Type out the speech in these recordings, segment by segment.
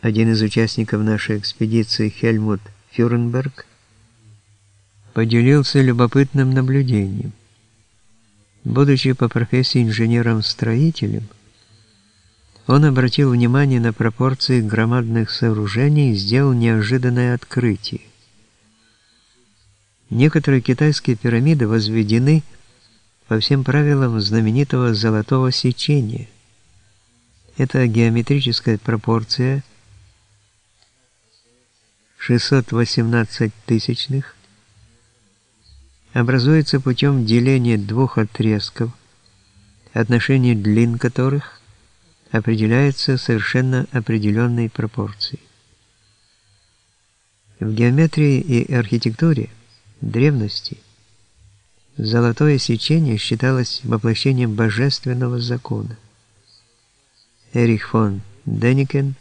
Один из участников нашей экспедиции, Хельмут Фюренберг, поделился любопытным наблюдением. Будучи по профессии инженером-строителем, он обратил внимание на пропорции громадных сооружений и сделал неожиданное открытие. Некоторые китайские пирамиды возведены по всем правилам знаменитого золотого сечения. Это геометрическая пропорция 618 тысячных образуется путем деления двух отрезков, отношение длин которых определяется совершенно определенной пропорцией. В геометрии и архитектуре древности золотое сечение считалось воплощением божественного закона. Эрих фон Деникен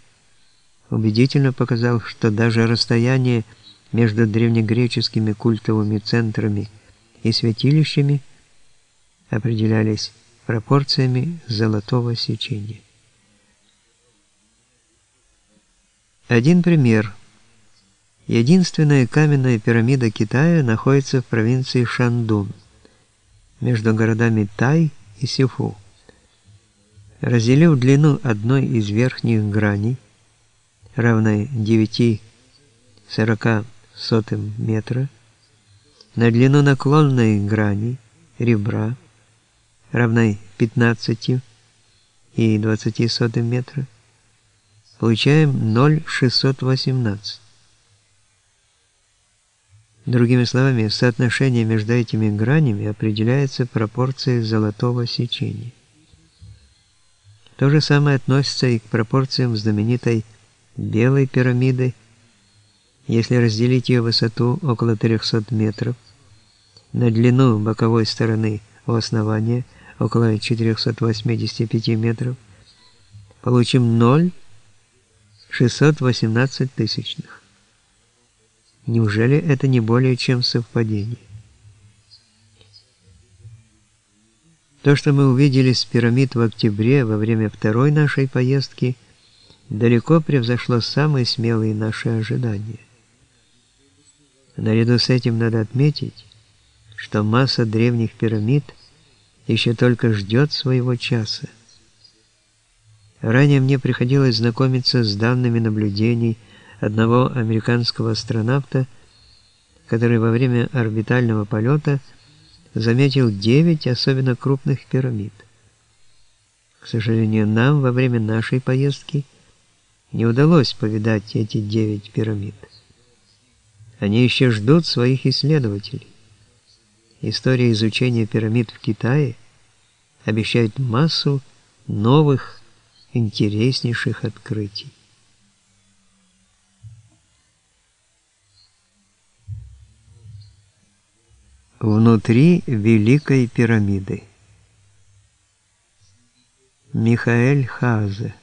убедительно показал, что даже расстояние между древнегреческими культовыми центрами и святилищами определялись пропорциями золотого сечения. Один пример – Единственная каменная пирамида Китая находится в провинции Шандун, между городами Тай и Сифу. Разделив длину одной из верхних граней, равной 9,40 метра, на длину наклонной грани ребра, равной 15 и 20 метра, получаем 0,618. Другими словами, соотношение между этими гранями определяется пропорцией золотого сечения. То же самое относится и к пропорциям знаменитой белой пирамиды. Если разделить ее высоту около 300 метров на длину боковой стороны у основания около 485 метров, получим 0,618 тысячных. Неужели это не более чем совпадение? То, что мы увидели с пирамид в октябре во время второй нашей поездки, далеко превзошло самые смелые наши ожидания. Наряду с этим надо отметить, что масса древних пирамид еще только ждет своего часа. Ранее мне приходилось знакомиться с данными наблюдений одного американского астронавта, который во время орбитального полета заметил 9 особенно крупных пирамид. К сожалению, нам во время нашей поездки не удалось повидать эти 9 пирамид. Они еще ждут своих исследователей. История изучения пирамид в Китае обещает массу новых, интереснейших открытий. Внутри Великой пирамиды. Михаэль Хазе.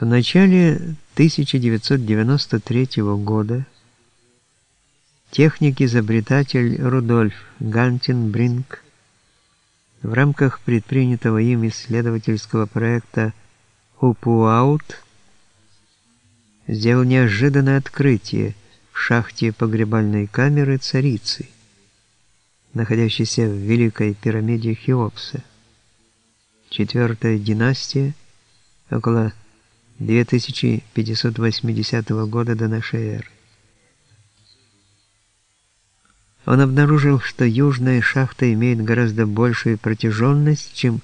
В начале 1993 года техник-изобретатель Рудольф Гантенбринг в рамках предпринятого им исследовательского проекта «Упуаут» сделал неожиданное открытие в шахте погребальной камеры царицы, находящейся в Великой пирамиде Хеопса. Четвертая династия, около 2580 года до нашей эры. Он обнаружил, что южная шахта имеет гораздо большую протяженность, чем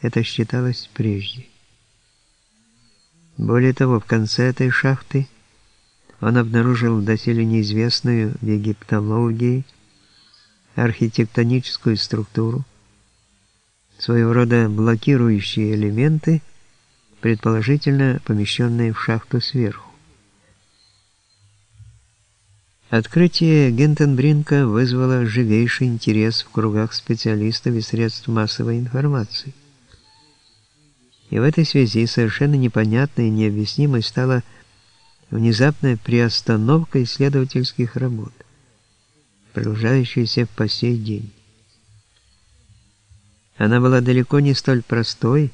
это считалось прежде. Более того, в конце этой шахты он обнаружил доселе неизвестную в египтологии архитектоническую структуру, своего рода блокирующие элементы, предположительно помещенные в шахту сверху. Открытие Гентенбринка вызвало живейший интерес в кругах специалистов и средств массовой информации. И в этой связи совершенно непонятной и необъяснимой стала внезапная приостановка исследовательских работ, продолжающаяся по сей день. Она была далеко не столь простой,